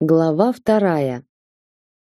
Глава вторая.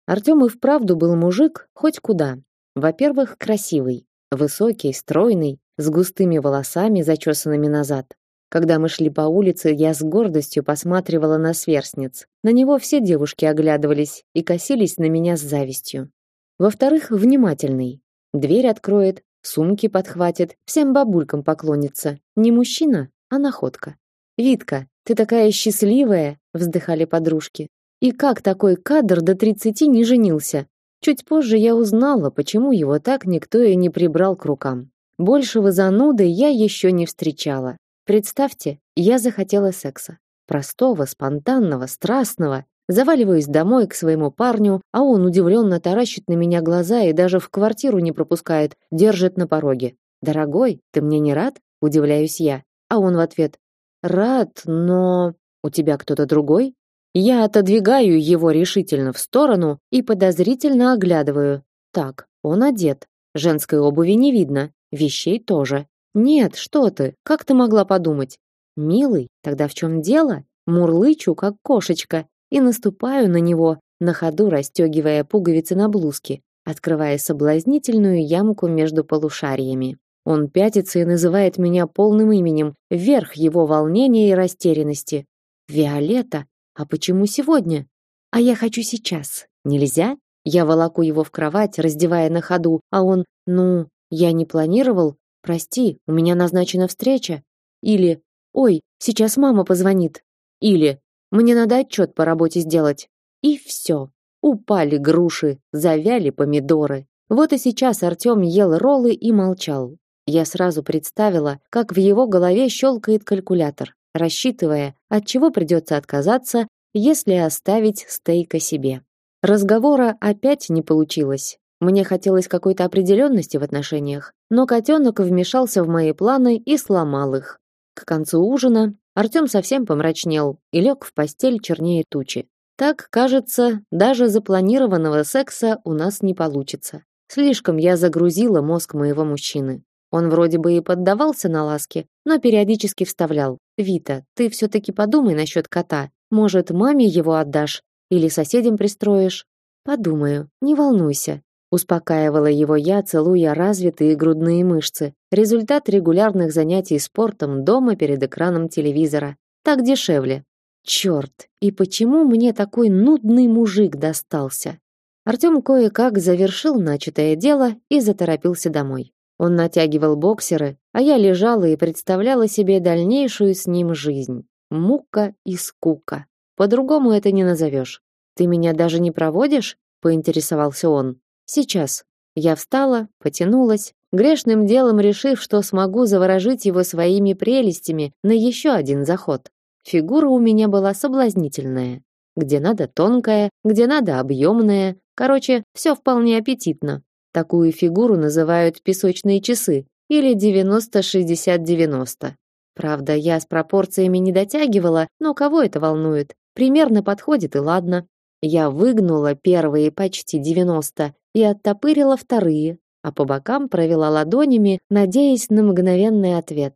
Артём и вправду был мужик хоть куда. Во-первых, красивый, высокий, стройный, с густыми волосами, зачесанными назад. Когда мы шли по улице, я с гордостью посматривала на сверстниц. На него все девушки оглядывались и косились на меня с завистью. Во-вторых, внимательный. Дверь откроет, сумки подхватит, всем бабулькам поклонится. Не мужчина, а находка. Витка, ты такая счастливая, вздыхали подружки. И как такой кадр до 30 не женился? Чуть позже я узнала, почему его так никто и не прибрал к рукам. Большего зануды я еще не встречала. Представьте, я захотела секса. Простого, спонтанного, страстного. Заваливаюсь домой к своему парню, а он удивленно таращит на меня глаза и даже в квартиру не пропускает, держит на пороге. «Дорогой, ты мне не рад?» – удивляюсь я. А он в ответ «Рад, но...» «У тебя кто-то другой?» Я отодвигаю его решительно в сторону и подозрительно оглядываю. Так, он одет. Женской обуви не видно, вещей тоже. Нет, что ты? Как ты могла подумать? Милый, тогда в чем дело? Мурлычу как кошечка и наступаю на него, на ходу расстегивая пуговицы на блузке, открывая соблазнительную ямку между полушариями. Он пятится и называет меня полным именем, вверх его волнения и растерянности. Виолетта, а почему сегодня? А я хочу сейчас. Нельзя? Я волоку его в кровать, раздевая на ходу, а он: "Ну, я не планировал. Прости, у меня назначена встреча". Или: "Ой, сейчас мама позвонит". Или: "Мне надо отчет по работе сделать". И все. Упали груши, завяли помидоры. Вот и сейчас Артём ел роллы и молчал. Я сразу представила, как в его голове щелкает калькулятор рассчитывая, от чего придется отказаться, если оставить стейка себе. Разговора опять не получилось. Мне хотелось какой-то определенности в отношениях, но котенок вмешался в мои планы и сломал их. К концу ужина Артём совсем помрачнел и лег в постель чернее тучи. Так, кажется, даже запланированного секса у нас не получится. Слишком я загрузила мозг моего мужчины. Он вроде бы и поддавался на ласки, но периодически вставлял: "Вита, ты все таки подумай насчет кота. Может, маме его отдашь или соседям пристроишь?" "Подумаю, не волнуйся", успокаивала его я, целуя развитые грудные мышцы. Результат регулярных занятий спортом дома перед экраном телевизора. Так дешевле. Черт, и почему мне такой нудный мужик достался? Артём кое-как завершил начатое дело и заторопился домой. Он натягивал боксеры, а я лежала и представляла себе дальнейшую с ним жизнь. Мука и скука. По-другому это не назовешь. Ты меня даже не проводишь? поинтересовался он. Сейчас. Я встала, потянулась, грешным делом решив, что смогу заворожить его своими прелестями на еще один заход. Фигура у меня была соблазнительная. Где надо тонкая, где надо объемная. Короче, все вполне аппетитно. Такую фигуру называют песочные часы или 90-60-90. Правда, я с пропорциями не дотягивала, но кого это волнует? Примерно подходит и ладно. Я выгнула первые почти 90 и оттопырила вторые, а по бокам провела ладонями, надеясь на мгновенный ответ.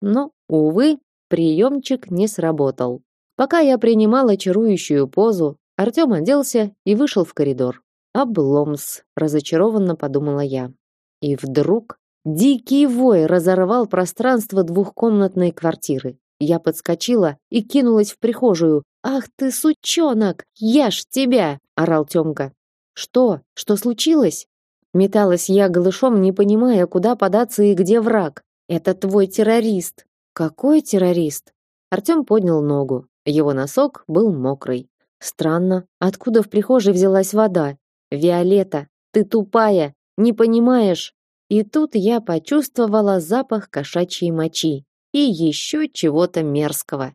Но, увы, приемчик не сработал. Пока я принимала чарующую позу, Артём оделся и вышел в коридор. Обломс, разочарованно подумала я. И вдруг дикий вой разорвал пространство двухкомнатной квартиры. Я подскочила и кинулась в прихожую. Ах ты сучонок, я ж тебя, орал Тёмка. Что? Что случилось? Металась я голышом, не понимая, куда податься и где враг. Это твой террорист. Какой террорист? Артём поднял ногу. Его носок был мокрый. Странно, откуда в прихожей взялась вода? Виолетта, ты тупая, не понимаешь. И тут я почувствовала запах кошачьей мочи и еще чего-то мерзкого.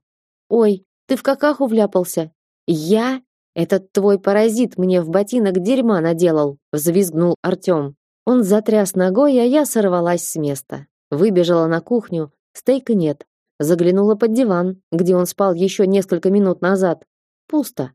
Ой, ты в какаху вляпался? Я? Этот твой паразит мне в ботинок дерьма наделал, взвизгнул Артём. Он затряс ногой, а я сорвалась с места. Выбежала на кухню, стейка нет. Заглянула под диван, где он спал еще несколько минут назад. Пусто.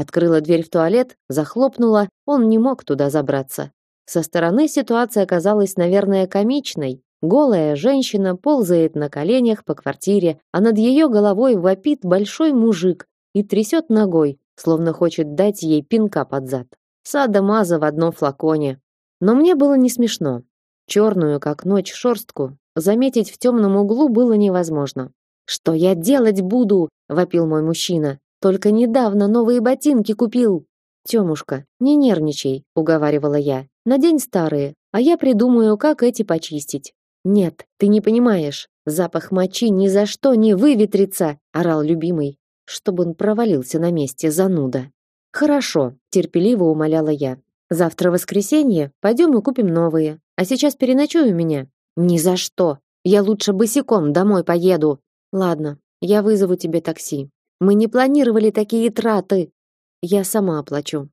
Открыла дверь в туалет, захлопнула, он не мог туда забраться. Со стороны ситуация оказалась, наверное, комичной. Голая женщина ползает на коленях по квартире, а над ее головой вопит большой мужик и трясет ногой, словно хочет дать ей пинка под зад. Сада Маза в одном флаконе. Но мне было не смешно. Черную, как ночь, шорстку заметить в темном углу было невозможно. «Что я делать буду?» – вопил мой мужчина. «Только недавно новые ботинки купил». «Темушка, не нервничай», – уговаривала я. «Надень старые, а я придумаю, как эти почистить». «Нет, ты не понимаешь. Запах мочи ни за что не выветрится», – орал любимый, чтобы он провалился на месте зануда. «Хорошо», – терпеливо умоляла я. «Завтра воскресенье, пойдем и купим новые. А сейчас переночуй у меня». «Ни за что. Я лучше босиком домой поеду». «Ладно, я вызову тебе такси. Мы не планировали такие траты». «Я сама оплачу».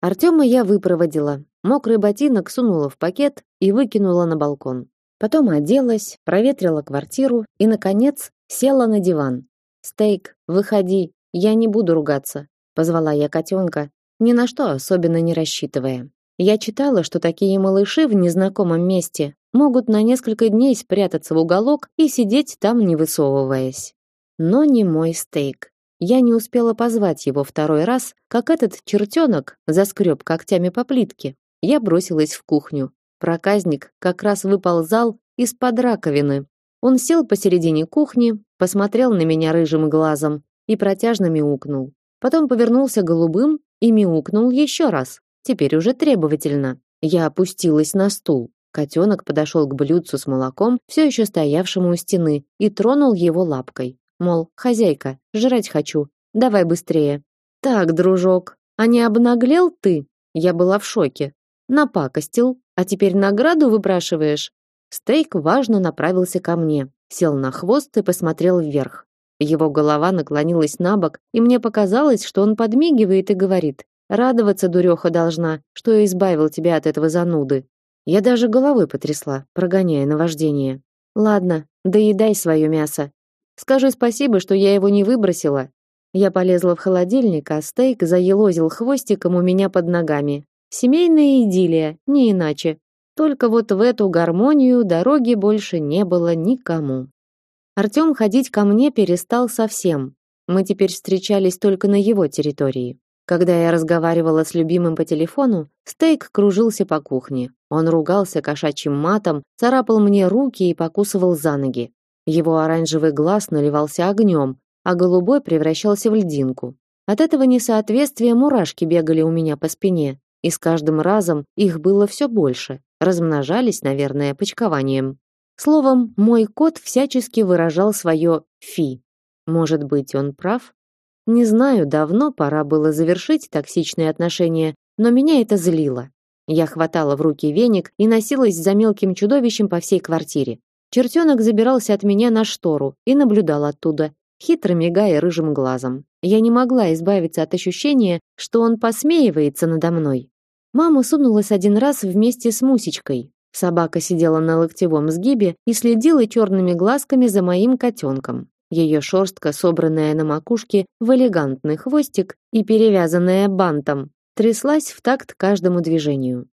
Артема я выпроводила. Мокрый ботинок сунула в пакет и выкинула на балкон. Потом оделась, проветрила квартиру и, наконец, села на диван. «Стейк, выходи, я не буду ругаться», — позвала я котенка, ни на что особенно не рассчитывая. Я читала, что такие малыши в незнакомом месте могут на несколько дней спрятаться в уголок и сидеть там, не высовываясь. Но не мой стейк. Я не успела позвать его второй раз, как этот чертенок заскреб когтями по плитке. Я бросилась в кухню. Проказник как раз выползал из-под раковины. Он сел посередине кухни, посмотрел на меня рыжим глазом и протяжно мяукнул. Потом повернулся голубым и мяукнул еще раз, теперь уже требовательно. Я опустилась на стул. Котенок подошел к блюдцу с молоком, все еще стоявшему у стены, и тронул его лапкой. Мол, хозяйка, жрать хочу, давай быстрее. Так, дружок, а не обнаглел ты? Я была в шоке. Напакостил, а теперь награду выпрашиваешь? Стейк важно направился ко мне, сел на хвост и посмотрел вверх. Его голова наклонилась на бок, и мне показалось, что он подмигивает и говорит: "Радоваться, дуреха, должна, что я избавил тебя от этого зануды". Я даже головой потрясла, прогоняя наваждение. Ладно, доедай свое мясо. Скажи спасибо, что я его не выбросила. Я полезла в холодильник, а стейк заелозил хвостиком у меня под ногами. Семейная идиллия, не иначе. Только вот в эту гармонию дороги больше не было никому. Артём ходить ко мне перестал совсем. Мы теперь встречались только на его территории. Когда я разговаривала с любимым по телефону, Стейк кружился по кухне. Он ругался кошачьим матом, царапал мне руки и покусывал за ноги. Его оранжевый глаз наливался огнем, а голубой превращался в льдинку. От этого несоответствия мурашки бегали у меня по спине, и с каждым разом их было все больше, размножались, наверное, почкованием. Словом, мой кот всячески выражал свое «фи». Может быть, он прав? Не знаю, давно пора было завершить токсичные отношения, но меня это злило. Я хватала в руки веник и носилась за мелким чудовищем по всей квартире. Чертенок забирался от меня на штору и наблюдал оттуда, хитро мигая рыжим глазом. Я не могла избавиться от ощущения, что он посмеивается надо мной. Мама сунулась один раз вместе с Мусечкой. Собака сидела на локтевом сгибе и следила черными глазками за моим котенком. Ее шерстка, собранная на макушке в элегантный хвостик и перевязанная бантом, тряслась в такт каждому движению.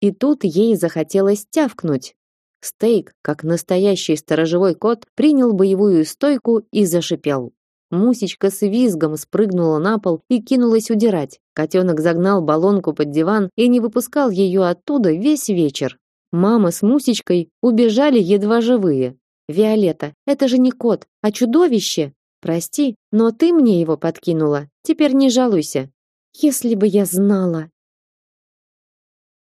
И тут ей захотелось тявкнуть. Стейк, как настоящий сторожевой кот, принял боевую стойку и зашипел. Мусечка с визгом спрыгнула на пол и кинулась удирать. Котенок загнал баллонку под диван и не выпускал ее оттуда весь вечер. Мама с Мусечкой убежали едва живые. «Виолетта, это же не кот, а чудовище! Прости, но ты мне его подкинула, теперь не жалуйся». «Если бы я знала!»